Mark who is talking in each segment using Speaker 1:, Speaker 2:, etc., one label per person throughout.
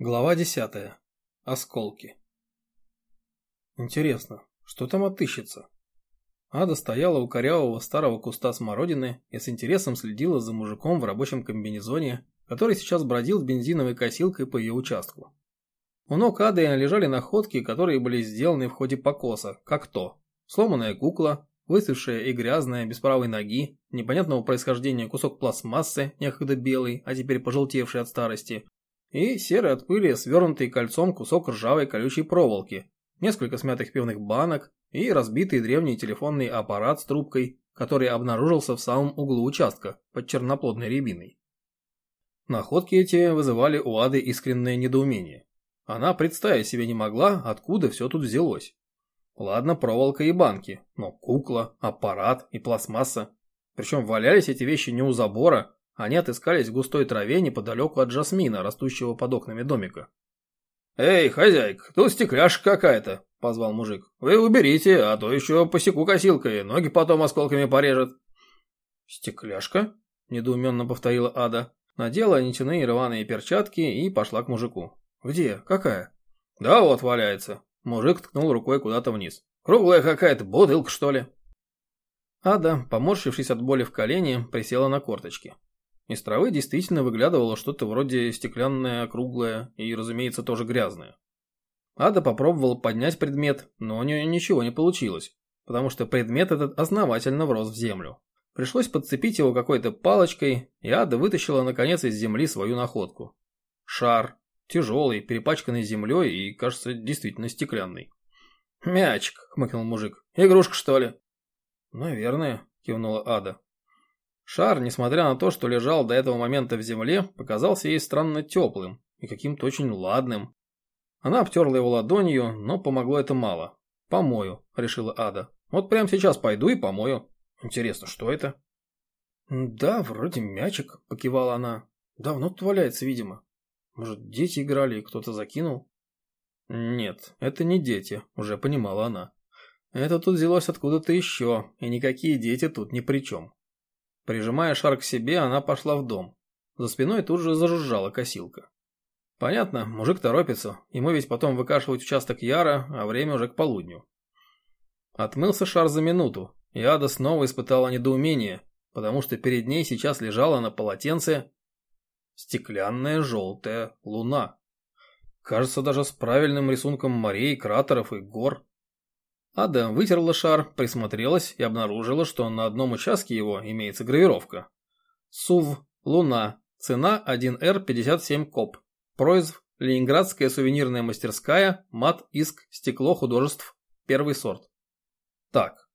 Speaker 1: Глава десятая. Осколки. Интересно, что там отыщется? Ада стояла у корявого старого куста смородины и с интересом следила за мужиком в рабочем комбинезоне, который сейчас бродил бензиновой косилкой по ее участку. У ног Ады лежали находки, которые были сделаны в ходе покоса, как то сломанная кукла, выцветшая и грязная, без правой ноги, непонятного происхождения кусок пластмассы, некогда белый, а теперь пожелтевший от старости, и серый от пыли свернутый кольцом кусок ржавой колючей проволоки, несколько смятых пивных банок и разбитый древний телефонный аппарат с трубкой, который обнаружился в самом углу участка, под черноплодной рябиной. Находки эти вызывали у Ады искреннее недоумение. Она представить себе не могла, откуда все тут взялось. Ладно, проволока и банки, но кукла, аппарат и пластмасса. Причем валялись эти вещи не у забора, они отыскались в густой траве неподалеку от жасмина, растущего под окнами домика. «Эй, хозяйка, тут стекляшка какая-то», – позвал мужик. «Вы уберите, а то еще посеку косилкой, ноги потом осколками порежет». «Стекляшка?» – недоуменно повторила Ада. Надела нитяные рваные перчатки и пошла к мужику. «Где? Какая?»
Speaker 2: «Да вот валяется». Мужик ткнул рукой куда-то вниз. «Круглая какая-то, бутылка что ли?»
Speaker 1: Ада, поморщившись от боли в колене, присела на корточки. Из травы действительно выглядывало что-то вроде стеклянное, круглое и, разумеется, тоже грязное. Ада попробовала поднять предмет, но у нее ничего не получилось, потому что предмет этот основательно врос в землю. Пришлось подцепить его какой-то палочкой, и Ада вытащила наконец из земли свою находку. Шар, тяжелый, перепачканный землей и, кажется, действительно стеклянный.
Speaker 2: «Мячик», — хмыкнул мужик. «Игрушка, что ли?»
Speaker 1: «Наверное», — кивнула Ада. Шар, несмотря на то, что лежал до этого момента в земле, показался ей странно теплым и каким-то очень ладным. Она обтерла его ладонью, но помогло это мало. «Помою», — решила Ада. «Вот прямо сейчас пойду и помою. Интересно, что это?» «Да, вроде мячик», — покивала она. «Давно тут валяется, видимо. Может, дети играли и кто-то закинул?» «Нет, это не дети», — уже понимала она. «Это тут взялось откуда-то еще, и никакие дети тут ни при чем». Прижимая шар к себе, она пошла в дом. За спиной тут же зажужжала косилка. Понятно, мужик торопится, ему ведь потом выкашивать участок яра, а время уже к полудню. Отмылся шар за минуту, и Ада снова испытала недоумение, потому что перед ней сейчас лежала на полотенце стеклянная желтая луна. Кажется, даже с правильным рисунком морей, кратеров и гор. Ада вытерла шар, присмотрелась и обнаружила, что на одном участке его имеется гравировка. СУВ, Луна, цена 1Р57 КОП. Произв, Ленинградская сувенирная мастерская, мат, иск, стекло художеств, первый сорт. Так,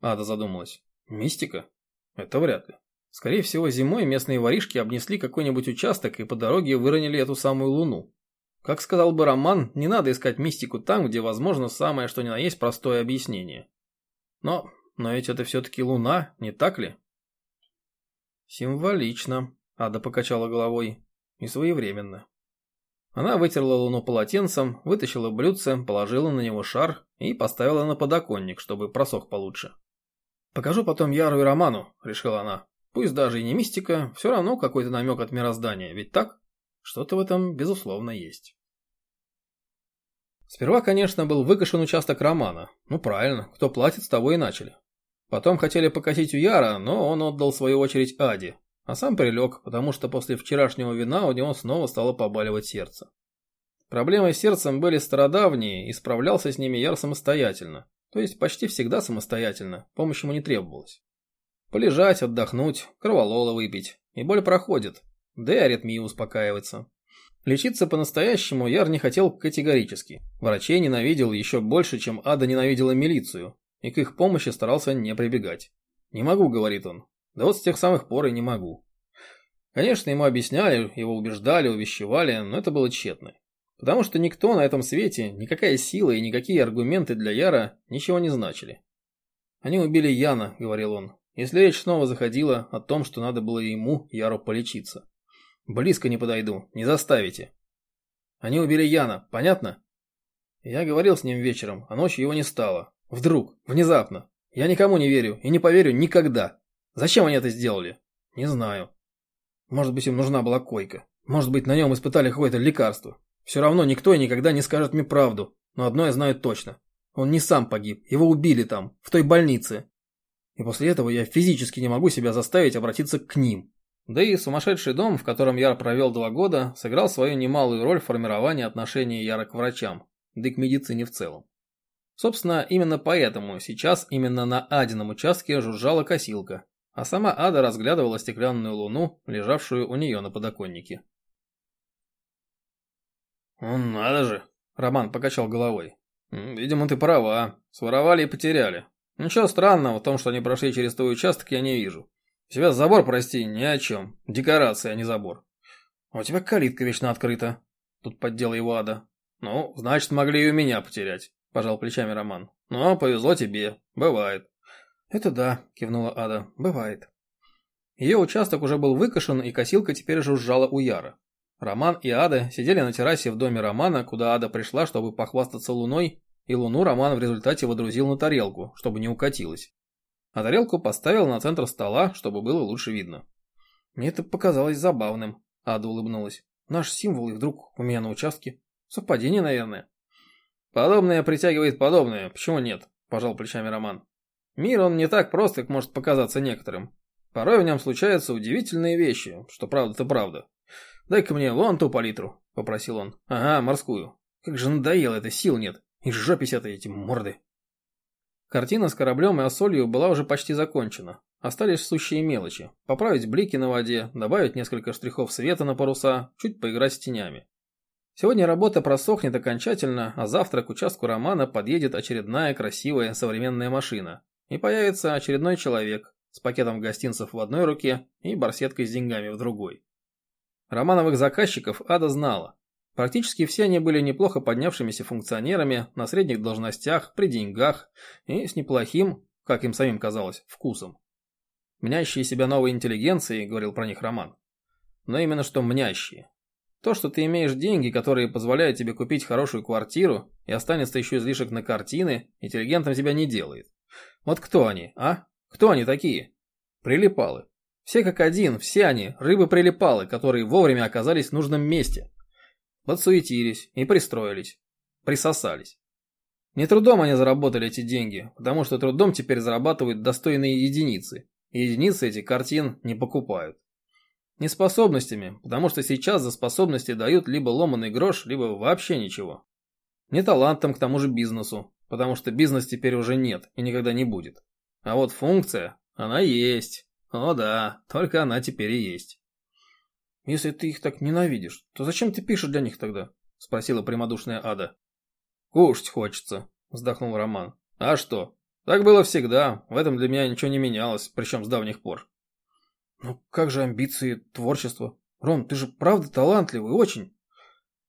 Speaker 1: Ада задумалась. Мистика? Это вряд ли. Скорее всего, зимой местные воришки обнесли какой-нибудь участок и по дороге выронили эту самую луну. Как сказал бы Роман, не надо искать мистику там, где возможно самое что ни на есть простое объяснение. Но, но ведь это все-таки луна, не так ли? Символично, Ада покачала головой. И своевременно. Она вытерла луну полотенцем, вытащила блюдце, положила на него шар и поставила на подоконник, чтобы просох получше. «Покажу потом Яру и Роману», — решила она. «Пусть даже и не мистика, все равно какой-то намек от мироздания, ведь так?» Что-то в этом, безусловно, есть. Сперва, конечно, был выкашен участок Романа. Ну правильно, кто платит, с того и начали. Потом хотели покосить у Яра, но он отдал свою очередь Аде, а сам прилег, потому что после вчерашнего вина у него снова стало побаливать сердце. Проблемы с сердцем были стародавние, и справлялся с ними Яр самостоятельно. То есть почти всегда самостоятельно, помощь ему не требовалась. Полежать, отдохнуть, кроволола выпить, и боль проходит, да и аритмия успокаивается. Лечиться по-настоящему Яр не хотел категорически. Врачей ненавидел еще больше, чем Ада ненавидела милицию, и к их помощи старался не прибегать. «Не могу», — говорит он. «Да вот с тех самых пор и не могу». Конечно, ему объясняли, его убеждали, увещевали, но это было тщетно. Потому что никто на этом свете, никакая сила и никакие аргументы для Яра ничего не значили. «Они убили Яна», — говорил он, если речь снова заходила о том, что надо было ему, Яру, полечиться. Близко не подойду, не заставите. Они убили Яна, понятно? Я говорил с ним вечером, а ночью его не стало. Вдруг, внезапно. Я никому не верю и не поверю никогда. Зачем они это сделали? Не знаю. Может быть, им нужна была койка. Может быть, на нем испытали какое-то лекарство. Все равно никто и никогда не скажет мне правду, но одно я знаю точно. Он не сам погиб, его убили там, в той больнице. И после этого я физически не могу себя заставить обратиться к ним. Да и сумасшедший дом, в котором Яр провел два года, сыграл свою немалую роль в формировании отношения Яра к врачам, да и к медицине в целом. Собственно, именно поэтому сейчас именно на Адином участке жужжала косилка, а сама Ада разглядывала стеклянную луну, лежавшую у нее на подоконнике.
Speaker 2: «Надо же!» – Роман покачал головой.
Speaker 1: «Видимо, ты права. Своровали и потеряли. Ничего странного в том, что они прошли через твой участок, я не вижу. У тебя забор, прости, ни о чем. Декорация, а не забор. А у тебя калитка вечно открыта. Тут поддела его ада. Ну, значит, могли и у меня потерять, пожал плечами Роман. Но повезло тебе. Бывает. Это да, кивнула ада. Бывает. Ее участок уже был выкошен, и косилка теперь жужжала у Яра. Роман и Ада сидели на террасе в доме Романа, куда Ада пришла, чтобы похвастаться луной, и луну Роман в результате водрузил на тарелку, чтобы не укатилась а тарелку поставил на центр стола, чтобы было лучше видно. Мне это показалось забавным, Ада улыбнулась. Наш символ и вдруг у меня на участке. Совпадение, наверное. Подобное притягивает подобное, почему нет? Пожал плечами Роман. Мир он не так прост, как может показаться некоторым. Порой в нем случаются удивительные вещи, что правда-то правда. Дай-ка мне вон ту палитру, попросил он. Ага, морскую. Как же надоело это, сил нет. И жопись это эти морды. Картина с кораблем и осолью была уже почти закончена. Остались сущие мелочи. Поправить блики на воде, добавить несколько штрихов света на паруса, чуть поиграть с тенями. Сегодня работа просохнет окончательно, а завтра к участку романа подъедет очередная красивая современная машина. И появится очередной человек с пакетом гостинцев в одной руке и барсеткой с деньгами в другой. Романовых заказчиков Ада знала. Практически все они были неплохо поднявшимися функционерами, на средних должностях, при деньгах и с неплохим, как им самим казалось, вкусом. «Мнящие себя новой интеллигенцией», — говорил про них Роман. Но именно что мнящие. То, что ты имеешь деньги, которые позволяют тебе купить хорошую квартиру, и останется еще излишек на картины, интеллигентом тебя не делает. Вот кто они, а? Кто они такие? Прилипалы. Все как один, все они, рыбы-прилипалы, которые вовремя оказались в нужном месте. Подсуетились и пристроились. Присосались. Не трудом они заработали эти деньги, потому что трудом теперь зарабатывают достойные единицы. И единицы эти картин не покупают. Не способностями, потому что сейчас за способности дают либо ломаный грош, либо вообще ничего. Не талантом к тому же бизнесу, потому что бизнес теперь уже нет и никогда не будет. А вот функция, она есть. О да, только она теперь и есть. «Если ты их так ненавидишь, то зачем ты пишешь для них тогда?» – спросила прямодушная Ада. «Кушать хочется», – вздохнул Роман. «А что? Так было всегда, в этом для меня ничего не менялось, причем с давних пор». «Ну как же амбиции, творчество? Ром, ты же правда талантливый, очень!»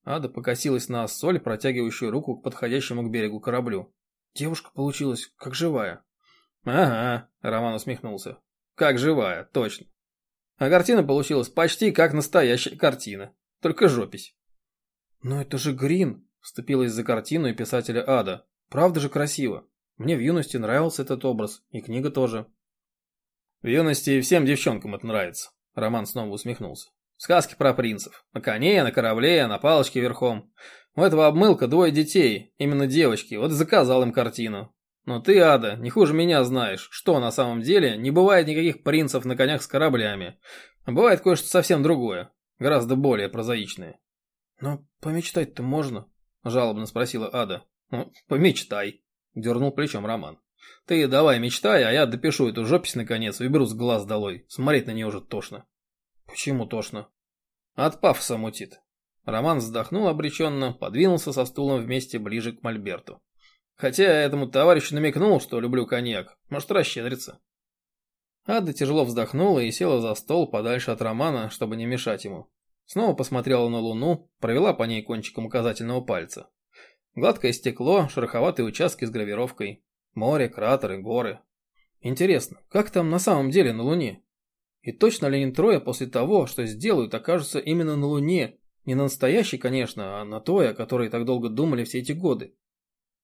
Speaker 1: Ада покосилась на соль, протягивающую руку к подходящему к берегу кораблю. Девушка получилась как живая. «Ага», — Роман усмехнулся. «Как живая, точно. А картина получилась почти как настоящая картина, только жопись. «Но это же Грин», – вступилась за картину и писателя Ада. «Правда же красиво. Мне в юности нравился этот образ, и книга тоже». «В юности всем девчонкам это нравится», – Роман снова усмехнулся. «Сказки про принцев. На коне, на корабле, на палочке верхом. У этого обмылка двое детей, именно девочки, вот и заказал им картину. Но ты, Ада, не хуже меня знаешь, что на самом деле не бывает никаких принцев на конях с кораблями. Бывает кое-что совсем другое, гораздо более прозаичное. Но помечтать-то можно, жалобно спросила Ада. Ну, помечтай, дернул плечом Роман. Ты давай мечтай, а я допишу эту жопись наконец и беру с глаз долой. Смотреть на нее уже тошно. Почему тошно? От пафоса мутит. Роман вздохнул обреченно, подвинулся со стулом вместе ближе к Мольберту. Хотя я этому товарищу намекнул, что люблю коньяк. Может, расщедриться. Ада тяжело вздохнула и села за стол подальше от Романа, чтобы не мешать ему. Снова посмотрела на луну, провела по ней кончиком указательного пальца. Гладкое стекло, шероховатые участки с гравировкой. Море, кратеры, горы. Интересно, как там на самом деле на Луне? И точно ли Трое после того, что сделают, окажутся именно на Луне? Не на настоящей, конечно, а на той, о которой так долго думали все эти годы.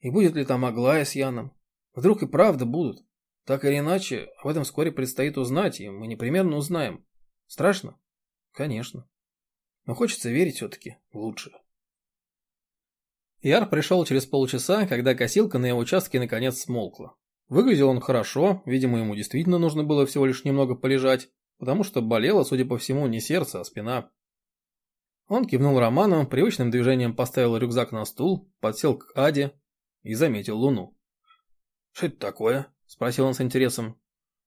Speaker 1: И будет ли там Аглая с Яном? Вдруг и правда будут. Так или иначе, об этом вскоре предстоит узнать, и мы непременно узнаем. Страшно? Конечно. Но хочется верить все-таки в лучшее. Яр пришел через полчаса, когда косилка на его участке наконец смолкла. Выглядел он хорошо, видимо, ему действительно нужно было всего лишь немного полежать, потому что болело, судя по всему, не сердце, а спина. Он кивнул Роману, привычным движением поставил рюкзак на стул, подсел к Аде и заметил Луну.
Speaker 2: «Что это такое?» – спросил он с интересом.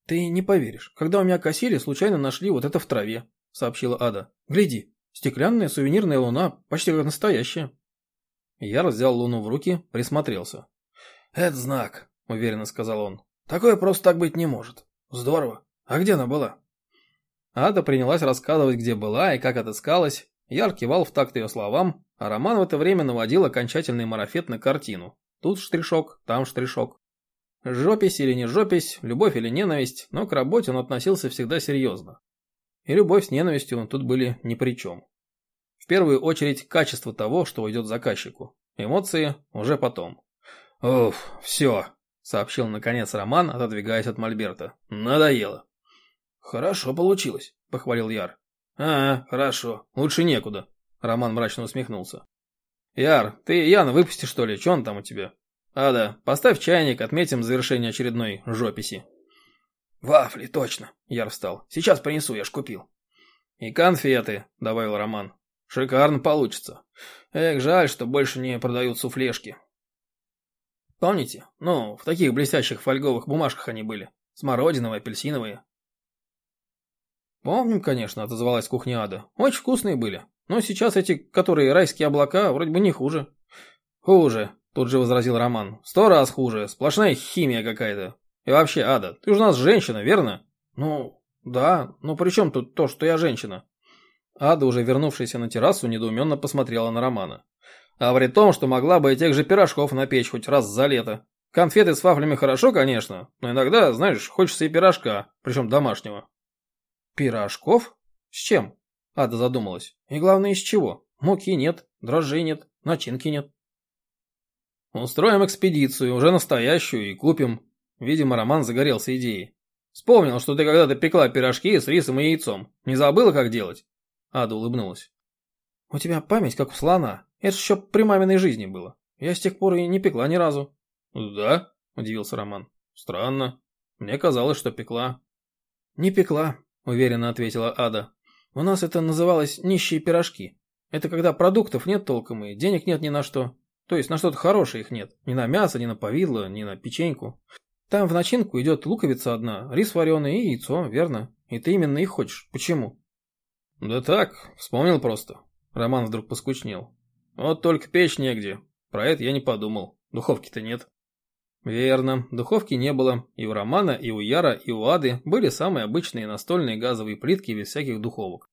Speaker 1: «Ты не поверишь, когда у меня косили, случайно нашли вот это в траве», – сообщила Ада. «Гляди, стеклянная сувенирная луна, почти как настоящая». Я взял луну в руки, присмотрелся.
Speaker 2: «Это знак», — уверенно сказал он. «Такое просто так быть не может. Здорово. А где она была?»
Speaker 1: Ада принялась рассказывать, где была и как отыскалась. Яр кивал в такт ее словам, а Роман в это время наводил окончательный марафет на картину. Тут штришок, там штришок. Жопись или не жопись, любовь или ненависть, но к работе он относился всегда серьезно. И любовь с ненавистью тут были ни при чем. В первую очередь качество того, что уйдет заказчику. Эмоции уже потом.
Speaker 2: «Уф, все», — сообщил наконец Роман, отодвигаясь от Мольберта. «Надоело».
Speaker 1: «Хорошо получилось», — похвалил Яр.
Speaker 2: «А, хорошо. Лучше некуда», — Роман мрачно усмехнулся.
Speaker 1: «Яр, ты Яна выпусти, что ли? Че он там у тебя?» «Ада, поставь чайник, отметим завершение очередной жописи».
Speaker 2: «Вафли, точно», — Яр встал. «Сейчас принесу, я ж купил».
Speaker 1: «И конфеты», — добавил Роман. Шикарно получится. Эх, жаль, что больше не продают суфлешки. Помните? Ну, в таких блестящих фольговых бумажках они были. Смородиновые, апельсиновые. Помним, конечно, отозвалась кухня Ада. Очень вкусные были. Но сейчас эти, которые райские облака, вроде бы не хуже. Хуже, тут же возразил Роман. Сто раз хуже. Сплошная химия какая-то. И вообще, Ада, ты же у нас женщина, верно? Ну, да. Но при чем тут то, что я женщина? Ада, уже вернувшаяся на террасу, недоуменно посмотрела на Романа. А при том, что могла бы и тех же пирожков напечь хоть раз за лето. Конфеты с вафлями хорошо, конечно, но иногда, знаешь, хочется и пирожка, причем домашнего. Пирожков? С чем? Ада задумалась. И главное, из чего? Муки нет, дрожжей нет, начинки нет. Устроим экспедицию, уже настоящую, и купим. Видимо, Роман загорелся идеей. Вспомнил, что ты когда-то пекла пирожки с рисом и яйцом. Не забыла, как делать? Ада улыбнулась. «У тебя память как у слона. Это еще при маминой жизни было. Я с тех пор и не пекла ни разу».
Speaker 2: «Да?» – удивился Роман. «Странно. Мне казалось, что пекла».
Speaker 1: «Не пекла», – уверенно ответила Ада. «У нас это называлось нищие пирожки. Это когда продуктов нет толком и денег нет ни на что. То есть на что-то хорошее их нет. Ни на мясо, ни на повидло, ни на печеньку. Там в начинку идет луковица одна, рис вареный и яйцо, верно? И ты именно их хочешь. Почему?»
Speaker 2: «Да так, вспомнил просто». Роман вдруг поскучнел. «Вот только печь негде. Про это я не подумал. Духовки-то нет».
Speaker 1: Верно, духовки не было. И у Романа, и у Яра, и у Ады были самые обычные настольные газовые плитки без всяких духовок.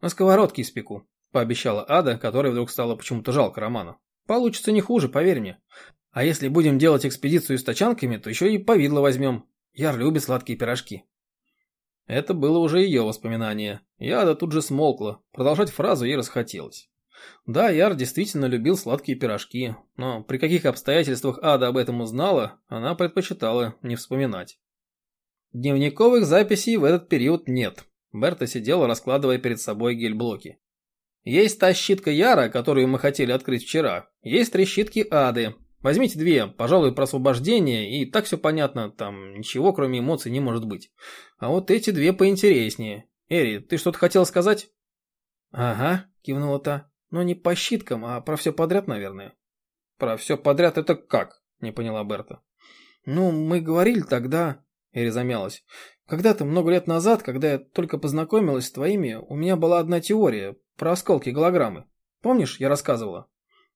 Speaker 1: «На сковородке испеку», – пообещала Ада, которой вдруг стало почему-то жалко Романа. «Получится не хуже, поверь мне. А если будем делать экспедицию с тачанками, то еще и повидло возьмем. Яр любит сладкие пирожки». Это было уже ее воспоминание. Яда тут же смолкла, продолжать фразу ей расхотелось. Да, Яр действительно любил сладкие пирожки, но при каких обстоятельствах Ада об этом узнала, она предпочитала не вспоминать. Дневниковых записей в этот период нет. Берта сидела, раскладывая перед собой гель-блоки. Есть та щитка Яра, которую мы хотели открыть вчера. Есть три щитки Ады, Возьмите две, пожалуй, про освобождение, и так все понятно, там ничего кроме эмоций не может быть. А вот эти две поинтереснее. Эри, ты что-то хотел сказать? Ага, кивнула та. Но не по щиткам, а про все подряд, наверное. Про все подряд это как? Не поняла Берта. Ну, мы говорили тогда... Эри замялась. Когда-то, много лет назад, когда я только познакомилась с твоими, у меня была одна теория про осколки голограммы. Помнишь, я рассказывала?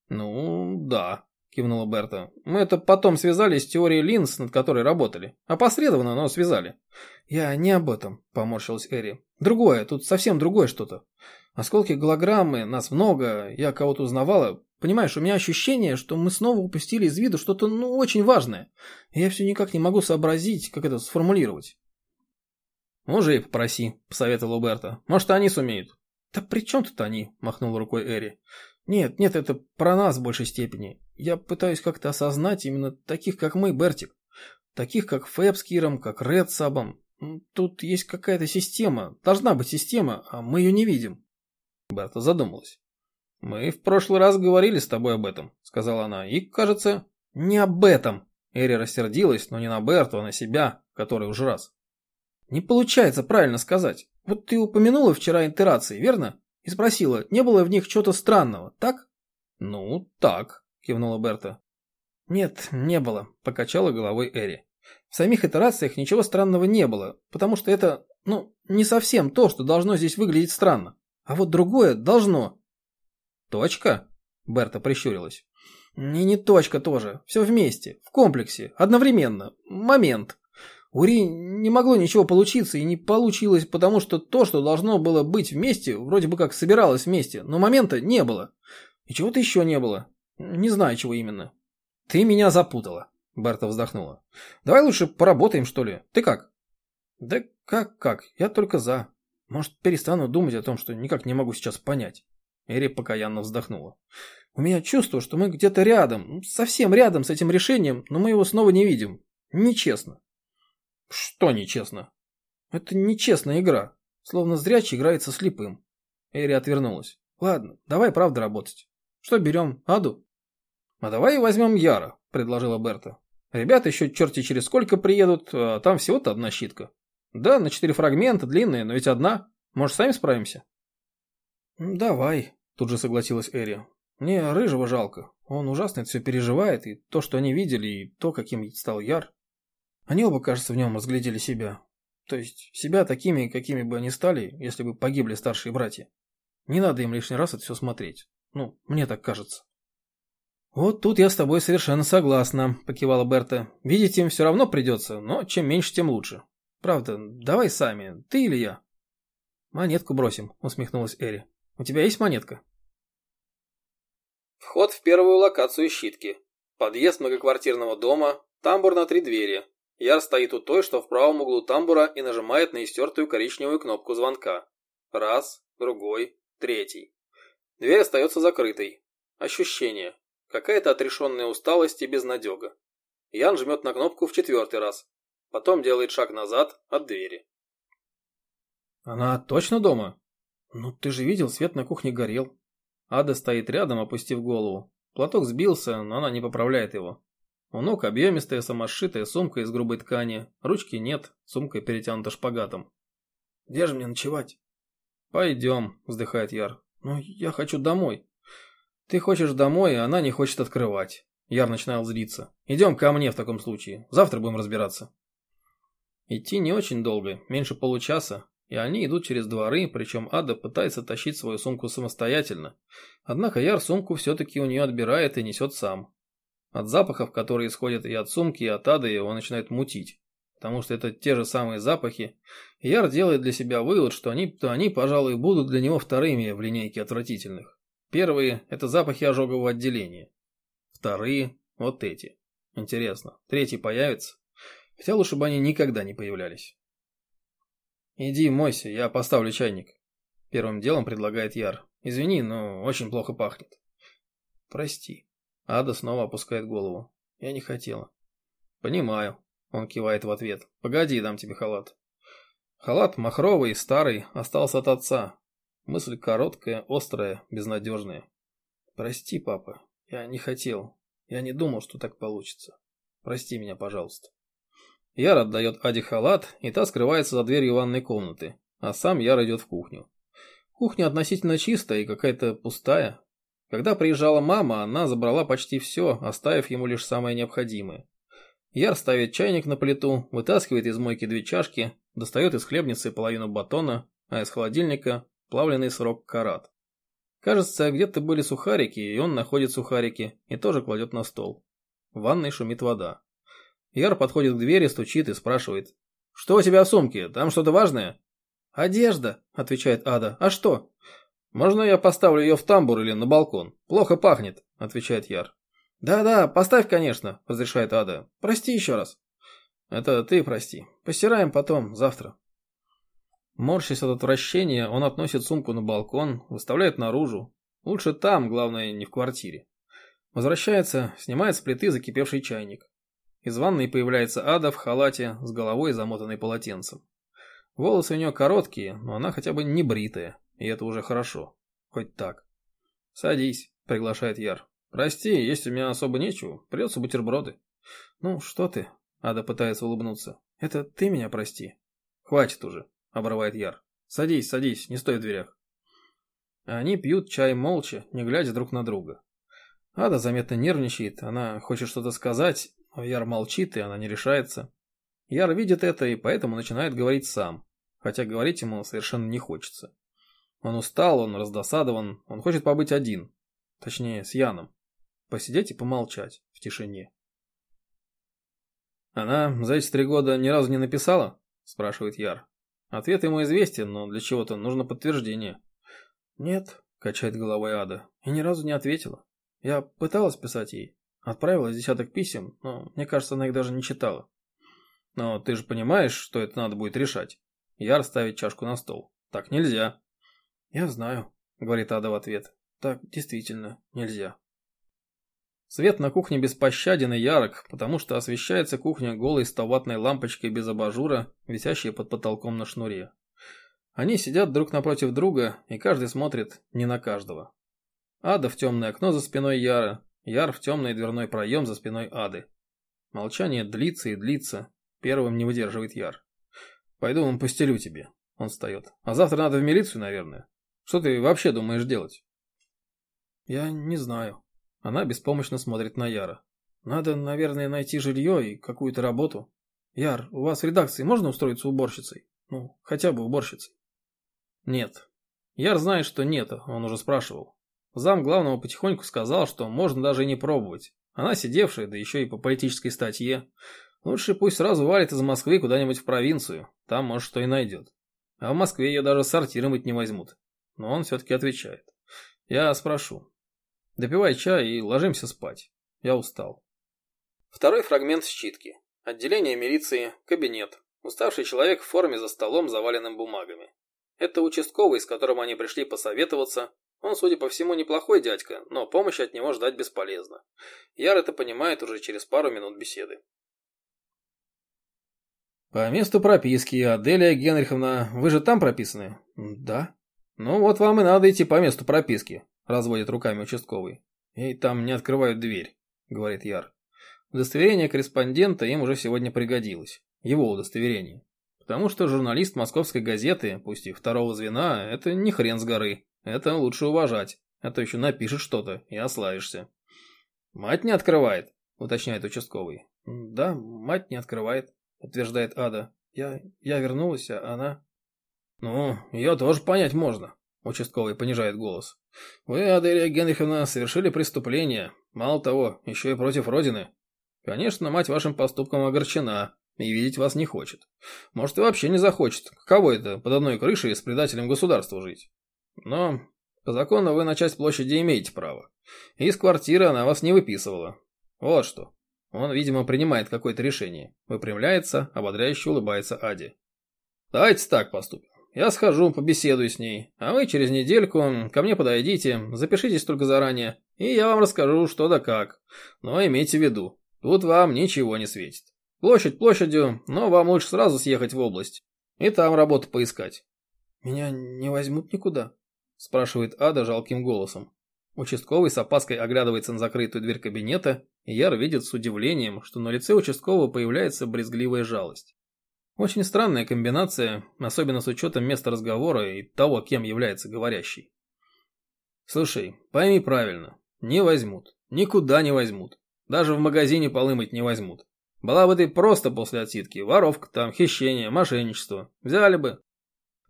Speaker 2: Ну, да, кивнула Берта.
Speaker 1: Мы это потом связали с теорией линз, над которой работали. Опосредованно, но связали. Я не об этом, поморщилась Эри. Другое, тут совсем другое что-то. Осколки голограммы, нас много, я кого-то узнавала. Понимаешь, у меня ощущение, что мы снова упустили из виду что-то, ну, очень важное. И я все никак не могу сообразить, как это сформулировать.
Speaker 2: «Мужей попроси», — посоветовал Берта. «Может, они сумеют».
Speaker 1: «Да при чем тут они?» – махнул рукой Эри. «Нет, нет, это про нас в большей степени. Я пытаюсь как-то осознать именно таких, как мы, Бертик. Таких, как Фэб с Киром, как Ред с Абом. Тут есть какая-то система. Должна быть система, а мы ее не видим.
Speaker 2: Берта задумалась.
Speaker 1: «Мы в прошлый раз говорили с тобой об этом», — сказала она, — «и, кажется, не об этом». Эри рассердилась, но не на Берту, а на себя, который уже раз. «Не получается правильно сказать. Вот ты упомянула вчера интерации, верно? И спросила, не было в них чего-то странного, так?»
Speaker 2: «Ну, так», — кивнула Берта.
Speaker 1: «Нет, не было», — покачала головой Эри. «В самих итерациях ничего странного не было, потому что это, ну, не совсем то, что должно здесь выглядеть странно. А вот другое должно».
Speaker 2: «Точка?» — Берта прищурилась.
Speaker 1: «Не, не точка тоже. Все вместе, в комплексе, одновременно. Момент. У Ри не могло ничего получиться и не получилось, потому что то, что должно было быть вместе, вроде бы как собиралось вместе, но момента не было. И чего-то еще не было. Не знаю, чего именно.
Speaker 2: Ты меня запутала, Берта вздохнула. Давай лучше поработаем, что ли. Ты как?
Speaker 1: Да как-как, я только за. Может, перестану думать о том, что никак не могу сейчас понять.
Speaker 2: Эри покаянно вздохнула.
Speaker 1: У меня чувство, что мы где-то рядом, совсем рядом с этим решением, но мы его снова не видим. Нечестно.
Speaker 2: Что нечестно?
Speaker 1: Это нечестная игра. Словно зрячий играет со слепым. Эри отвернулась. Ладно, давай правда работать. Что берем, Аду?
Speaker 2: А давай возьмем Яра, предложила Берта. Ребята еще черти через сколько приедут, а там всего-то одна щитка. Да, на четыре фрагмента, длинная, но ведь одна. Может, сами справимся?
Speaker 1: Давай, тут же согласилась Эри. Мне Рыжего жалко. Он ужасно это все переживает, и то, что они видели, и то, каким стал Яр. Они оба, кажется, в нем разглядели себя. То есть, себя такими, какими бы они стали, если бы погибли старшие братья. Не надо им лишний раз это все смотреть. Ну, мне так кажется.
Speaker 2: «Вот тут я с тобой совершенно согласна», – покивала Берта. «Видеть им все равно придется, но чем меньше, тем лучше. Правда, давай сами, ты или я?»
Speaker 1: «Монетку бросим», – усмехнулась Эри. «У тебя есть монетка?»
Speaker 2: Вход в первую локацию щитки. Подъезд многоквартирного дома, тамбур на три двери. Яр стоит у той, что в правом углу тамбура и нажимает на истертую коричневую кнопку звонка. Раз, другой, третий. Дверь остается закрытой. Ощущение. Какая-то отрешенная усталость и безнадега. Ян жмет на кнопку в четвертый раз. Потом делает шаг назад от двери.
Speaker 1: «Она точно дома? Ну, ты же видел, свет на кухне горел». Ада стоит рядом, опустив голову. Платок сбился, но она не поправляет его. У ног объемистая самошитая сумка из грубой ткани. Ручки нет, сумка перетянута шпагатом. «Где же мне ночевать?» «Пойдем», — вздыхает Яр. «Но я хочу домой». «Ты хочешь домой, а она не хочет открывать». Яр начинал злиться. «Идем ко мне в таком случае. Завтра будем разбираться». Идти не очень долго, меньше получаса, и они идут через дворы, причем Ада пытается тащить свою сумку самостоятельно. Однако Яр сумку все-таки у нее отбирает и несет сам. От запахов, которые исходят и от сумки, и от Ады, его начинает мутить. Потому что это те же самые запахи. Яр делает для себя вывод, что они, то они, пожалуй, будут для него вторыми в линейке отвратительных. Первые – это запахи ожогового отделения. Вторые – вот эти. Интересно, третий появится? Хотя лучше бы они никогда не появлялись. «Иди мойся, я поставлю чайник», – первым делом предлагает Яр. «Извини, но очень плохо пахнет». «Прости». Ада снова опускает голову. «Я не хотела». «Понимаю», – он кивает в ответ. «Погоди, дам тебе халат». Халат махровый, старый, остался от отца, Мысль короткая, острая, безнадежная. Прости, папа, я не хотел. Я не думал, что так получится. Прости меня, пожалуйста. Яр отдает Аде халат, и та скрывается за дверью ванной комнаты, а сам Яр идет в кухню. Кухня относительно чистая и какая-то пустая. Когда приезжала мама, она забрала почти все, оставив ему лишь самое необходимое. Яр ставит чайник на плиту, вытаскивает из мойки две чашки, достает из хлебницы половину батона, а из холодильника плавленый срок карат. Кажется, где-то были сухарики, и он находит сухарики и тоже кладет на стол. В ванной шумит вода. Яр подходит к двери, стучит и спрашивает. «Что у тебя в сумке? Там что-то важное?» «Одежда», — отвечает Ада. «А что?» «Можно я поставлю ее в тамбур или на балкон? Плохо пахнет», — отвечает Яр. «Да-да, поставь, конечно», — разрешает Ада. «Прости еще раз». «Это ты прости. Постираем потом, завтра». Морщась от отвращения, он относит сумку на балкон, выставляет наружу. Лучше там, главное, не в квартире. Возвращается, снимает с плиты закипевший чайник. Из ванной появляется Ада в халате с головой замотанной полотенцем. Волосы у нее короткие, но она хотя бы не бритая, и это уже хорошо. Хоть так. «Садись», — приглашает Яр. «Прости, есть у меня особо нечего, придется бутерброды». «Ну, что ты?» — Ада пытается улыбнуться. «Это ты меня прости». «Хватит уже», — обрывает Яр. «Садись, садись, не стой в дверях». Они пьют чай молча, не глядя друг на друга. Ада заметно нервничает, она хочет что-то сказать, Яр молчит, и она не решается. Яр видит это и поэтому начинает говорить сам, хотя говорить ему совершенно не хочется. Он устал, он раздосадован, он хочет побыть один, точнее, с Яном. Посидеть и помолчать в тишине. «Она за эти три года ни разу не написала?» – спрашивает Яр. Ответ ему известен, но для чего-то нужно подтверждение. «Нет», – качает головой Ада, – и ни разу не ответила. Я пыталась писать ей, отправила десяток писем, но мне кажется, она их даже не читала. Но ты же понимаешь, что это надо будет решать. Яр ставит чашку на стол. Так нельзя. Я знаю, говорит Ада в ответ. Так действительно нельзя. Свет на кухне беспощаден и ярок, потому что освещается кухня голой стоватной лампочкой без абажура, висящей под потолком на шнуре. Они сидят друг напротив друга, и каждый смотрит не на каждого. Ада в темное окно за спиной Яра, Яр в темный дверной проем за спиной Ады. Молчание длится и длится, первым не выдерживает Яр. «Пойду он постелю тебе», — он встает. «А завтра надо в милицию, наверное. Что ты вообще думаешь делать?» «Я не знаю», она беспомощно смотрит на Яра. Надо, наверное, найти жилье и какую-то работу. Яр, у вас в редакции можно устроиться уборщицей? Ну, хотя бы уборщицей. Нет. Яр знает, что нет, он уже спрашивал. Зам главного потихоньку сказал, что можно даже и не пробовать. Она сидевшая, да еще и по политической статье. Лучше пусть сразу валит из Москвы куда-нибудь в провинцию. Там, может, что и найдет. А в Москве ее даже сортировать не возьмут. Но он все-таки отвечает. Я спрошу. Допивай чай и ложимся спать. Я устал.
Speaker 2: Второй фрагмент считки. Отделение милиции, кабинет. Уставший человек в форме за столом, заваленным бумагами. Это участковый, с которым они пришли посоветоваться. Он, судя по всему, неплохой дядька, но помощи от него ждать бесполезно. Яр это понимает уже через пару минут беседы.
Speaker 1: По месту прописки, Аделия Генриховна, вы же там прописаны? Да. Ну вот вам и надо идти по месту прописки. Разводит руками участковый. И там не открывают дверь, говорит Яр. Удостоверение корреспондента им уже сегодня пригодилось. Его удостоверение. Потому что журналист московской газеты, пусть и второго звена, это не хрен с горы. Это лучше уважать. А то еще напишет что-то и ославишься. Мать не открывает, уточняет участковый. Да, мать не открывает, утверждает Ада. Я, я вернулась, а она... Ну, ее тоже понять можно. Участковый понижает голос. «Вы, Аделия Генриховна, совершили преступление. Мало того, еще и против Родины. Конечно, мать вашим поступком огорчена и видеть вас не хочет. Может, и вообще не захочет. Кого это под одной крышей с предателем государства жить? Но по закону вы на часть площади имеете право. Из квартиры она вас не выписывала. Вот что. Он, видимо, принимает какое-то решение. Выпрямляется, ободряюще улыбается Аде. Давайте так поступим. Я схожу, побеседую с ней, а вы через недельку ко мне подойдите, запишитесь только заранее, и я вам расскажу, что да как. Но имейте в виду, тут вам ничего не светит. Площадь площадью, но вам лучше сразу съехать в область и там работу поискать. Меня не возьмут никуда, спрашивает Ада жалким голосом. Участковый с опаской оглядывается на закрытую дверь кабинета, и Яр видит с удивлением, что на лице участкового появляется брезгливая жалость. Очень странная комбинация, особенно с учетом места разговора и того, кем является говорящий. Слушай, пойми правильно, не возьмут, никуда не возьмут, даже в магазине полы мыть не возьмут. Была бы ты просто после отсидки, воровка там, хищение, мошенничество, взяли бы.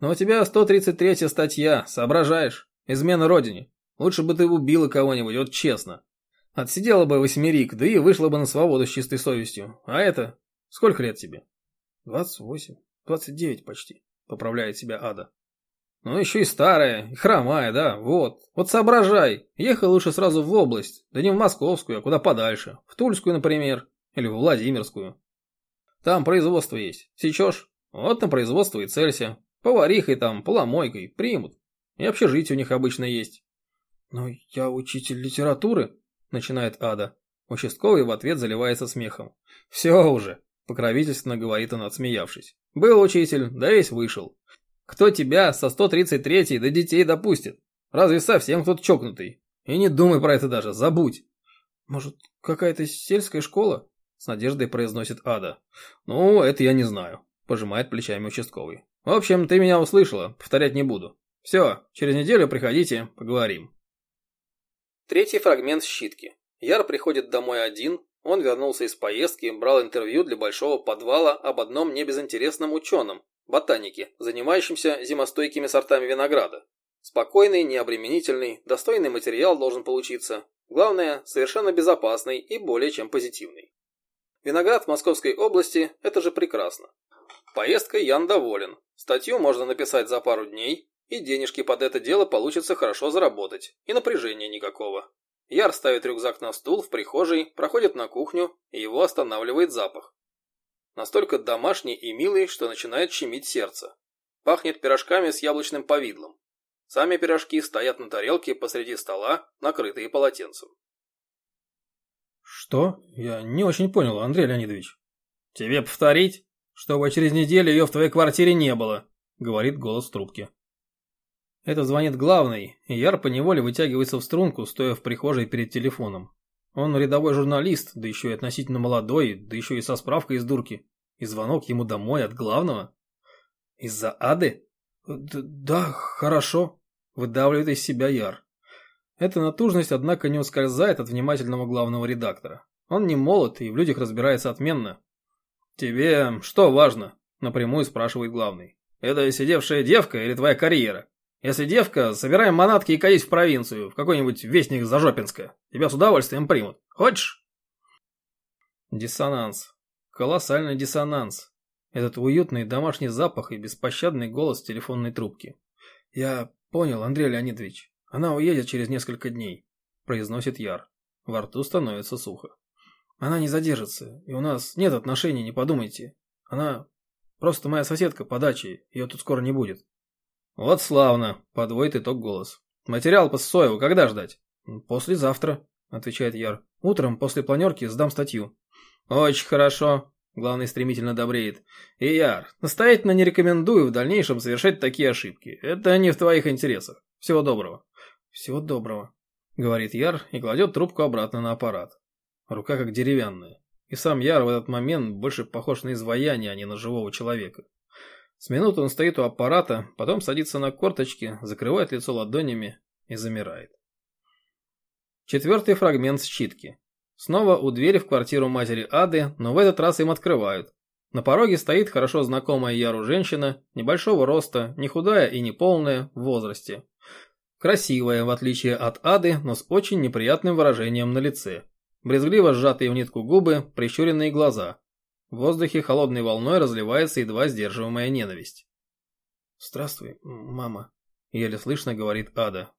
Speaker 1: Но у тебя 133 статья, соображаешь, измена родине. Лучше бы ты убила кого-нибудь, вот честно. Отсидела бы восьмерик, да и вышла бы на свободу с чистой совестью. А это, сколько лет тебе? «Двадцать восемь, двадцать девять почти», — поправляет себя Ада. «Ну еще и старая, и хромая, да, вот. Вот соображай, ехай лучше сразу в область, да не в московскую, а куда подальше, в Тульскую, например, или в Владимирскую. Там производство есть, сечешь? Вот на производство и целься. Поварихой там, поломойкой, примут. И общежитие у них обычно есть». «Но я учитель литературы», — начинает Ада. Участковый в ответ заливается смехом. «Все уже, Покровительственно говорит он, отсмеявшись. Был учитель, да весь вышел. Кто тебя со 133-й до детей допустит? Разве совсем кто-то чокнутый? И не думай про это даже, забудь. Может, какая-то сельская школа? С надеждой произносит Ада. Ну, это я не знаю. Пожимает плечами участковый. В общем, ты меня услышала, повторять не буду. Все, через неделю приходите, поговорим.
Speaker 2: Третий фрагмент щитки. Яр приходит домой один, он вернулся из поездки, брал интервью для большого подвала об одном небезынтересном ученом, ботанике, занимающемся зимостойкими сортами винограда. Спокойный, необременительный, достойный материал должен получиться. Главное, совершенно безопасный и более чем позитивный. Виноград в Московской области – это же прекрасно. Поездкой Ян доволен. Статью можно написать за пару дней, и денежки под это дело получится хорошо заработать, и напряжения никакого. Яр ставит рюкзак на стул в прихожей, проходит на кухню, и его останавливает запах. Настолько домашний и милый, что начинает щемить сердце. Пахнет пирожками с яблочным повидлом. Сами пирожки стоят на тарелке посреди стола, накрытые полотенцем.
Speaker 1: Что? Я не очень понял, Андрей Леонидович. Тебе повторить, чтобы через неделю ее в твоей квартире не было, говорит голос в трубке. Это звонит главный, и Яр поневоле вытягивается в струнку, стоя в прихожей перед телефоном. Он рядовой журналист, да еще и относительно молодой, да еще и со справкой из дурки. И звонок ему домой от главного. Из-за ады? Да, хорошо, выдавливает из себя Яр. Эта натужность, однако, не ускользает от внимательного главного редактора. Он не молод и в людях разбирается отменно. «Тебе что важно?» – напрямую спрашивает главный. «Это сидевшая девка или твоя карьера?» Если девка, собираем манатки и катись в провинцию, в какой-нибудь вестник Зажопинска. Тебя с удовольствием примут. Хочешь? Диссонанс. Колоссальный диссонанс. Этот уютный домашний запах и беспощадный голос телефонной трубки. Я понял, Андрей Леонидович. Она уедет через несколько дней, произносит Яр. Во рту становится сухо. Она не задержится, и у нас нет отношений, не подумайте. Она просто моя соседка по даче, ее тут скоро не будет. «Вот славно», – подводит итог голос. «Материал по Сосоеву когда ждать?» «Послезавтра», – отвечает Яр. «Утром после планерки сдам статью». «Очень хорошо», – главный стремительно добреет. «И Яр, настоятельно не рекомендую в дальнейшем совершать такие ошибки. Это не в твоих интересах. Всего доброго». «Всего доброго», – говорит Яр и кладет трубку обратно на аппарат. Рука как деревянная. И сам Яр в этот момент больше похож на изваяние, а не на живого человека. С минуту он стоит у аппарата, потом садится на корточки, закрывает лицо ладонями и замирает. Четвертый фрагмент считки. Снова у двери в квартиру матери Ады, но в этот раз им открывают. На пороге стоит хорошо знакомая Яру женщина, небольшого роста, не худая и не полная, в возрасте. Красивая, в отличие от Ады, но с очень неприятным выражением на лице. Брезгливо сжатые в нитку губы, прищуренные глаза. В воздухе холодной волной разливается едва сдерживаемая ненависть. «Здравствуй, мама», — еле слышно говорит Ада.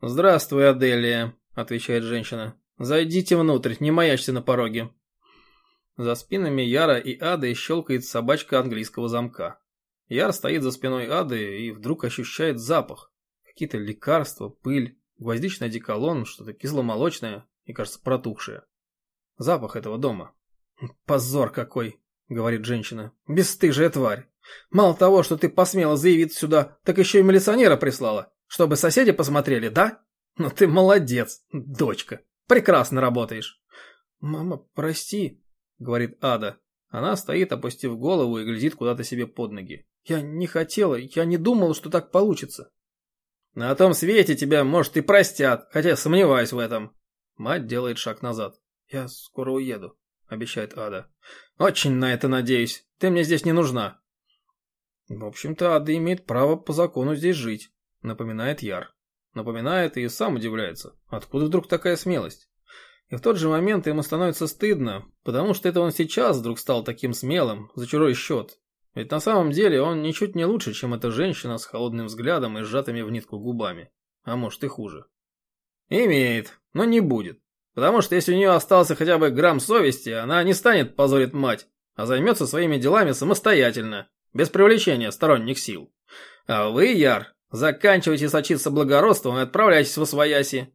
Speaker 1: «Здравствуй, Аделия», — отвечает женщина. «Зайдите внутрь, не маячьте на пороге». За спинами Яра и Ады щелкает собачка английского замка. Яр стоит за спиной Ады и вдруг ощущает запах. Какие-то лекарства, пыль, гвоздичный одеколон, что-то кисломолочное и, кажется, протухшее. Запах этого дома. «Позор какой!» — говорит женщина. «Бесстыжая тварь! Мало того, что ты посмела заявиться сюда, так еще и милиционера прислала, чтобы соседи посмотрели, да? Ну ты молодец, дочка! Прекрасно работаешь!» «Мама, прости!» — говорит Ада. Она стоит, опустив голову и глядит куда-то себе под ноги. «Я не хотела, я не думала, что так получится». «На том свете тебя, может, и простят, хотя сомневаюсь в этом». Мать делает шаг назад. «Я скоро уеду» обещает Ада. «Очень на это надеюсь. Ты мне здесь не нужна». «В общем-то, Ада имеет право по закону здесь жить», напоминает Яр. Напоминает и сам удивляется. Откуда вдруг такая смелость? И в тот же момент ему становится стыдно, потому что это он сейчас вдруг стал таким смелым, за чужой счет. Ведь на самом деле он ничуть не лучше, чем эта женщина с холодным взглядом и сжатыми в нитку губами. А может и хуже. Имеет, но не будет. Потому что если у нее остался хотя бы грамм совести, она не станет позорить мать, а займется своими делами самостоятельно, без привлечения сторонних сил. А вы, Яр, заканчивайте сочиться благородством и отправляйтесь в освояси.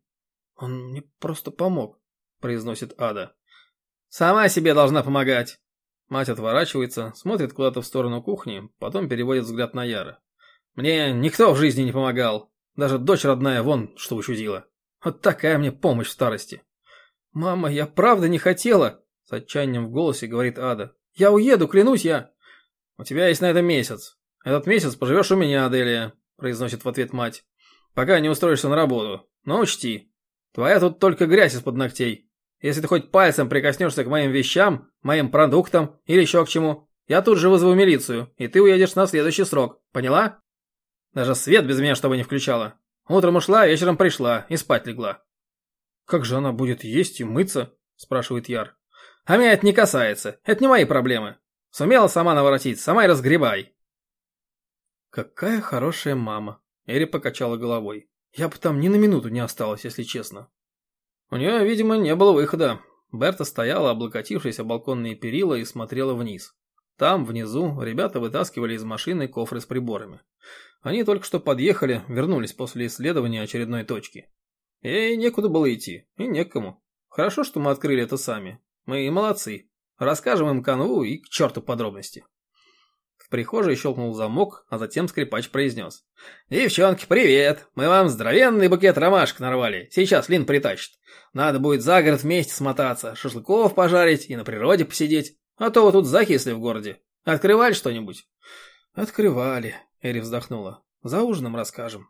Speaker 1: Он мне просто помог, произносит Ада. Сама себе должна помогать. Мать отворачивается, смотрит куда-то в сторону кухни, потом переводит взгляд на Яра. Мне никто в жизни не помогал. Даже дочь родная вон что учудила. Вот такая мне помощь в старости. Мама, я правда не хотела, с отчаянием в голосе говорит Ада. Я уеду, клянусь я. У тебя есть на это месяц. Этот месяц поживешь у меня, Аделия, произносит в ответ мать. Пока не устроишься на работу. Но учти, твоя тут только грязь из-под ногтей. Если ты хоть пальцем прикоснешься к моим вещам, моим продуктам или еще к чему, я тут же вызову милицию, и ты уедешь на следующий срок. Поняла? Даже свет без меня чтобы не включала. Утром ушла, вечером пришла и спать легла. Как же она будет есть и мыться? Спрашивает Яр. А меня это не касается. Это не мои проблемы. Сумела сама наворотить, сама и разгребай. Какая хорошая мама. Эри покачала головой. Я бы там ни на минуту не осталась, если честно. У нее, видимо, не было выхода. Берта стояла, облокотившись о балконные перила и смотрела вниз. Там, внизу, ребята вытаскивали из машины кофры с приборами. Они только что подъехали, вернулись после исследования очередной точки. И некуда было идти, и некому. Хорошо, что мы открыли это сами. Мы молодцы. Расскажем им канву и к черту подробности. В прихожей щелкнул замок, а затем скрипач произнес. «Девчонки, привет! Мы вам здоровенный букет ромашек нарвали. Сейчас Лин притащит. Надо будет за город вместе смотаться, шашлыков пожарить и на природе посидеть. А то вы тут закисли в городе. Открывали что-нибудь?» «Открывали», — Эри вздохнула. «За ужином расскажем».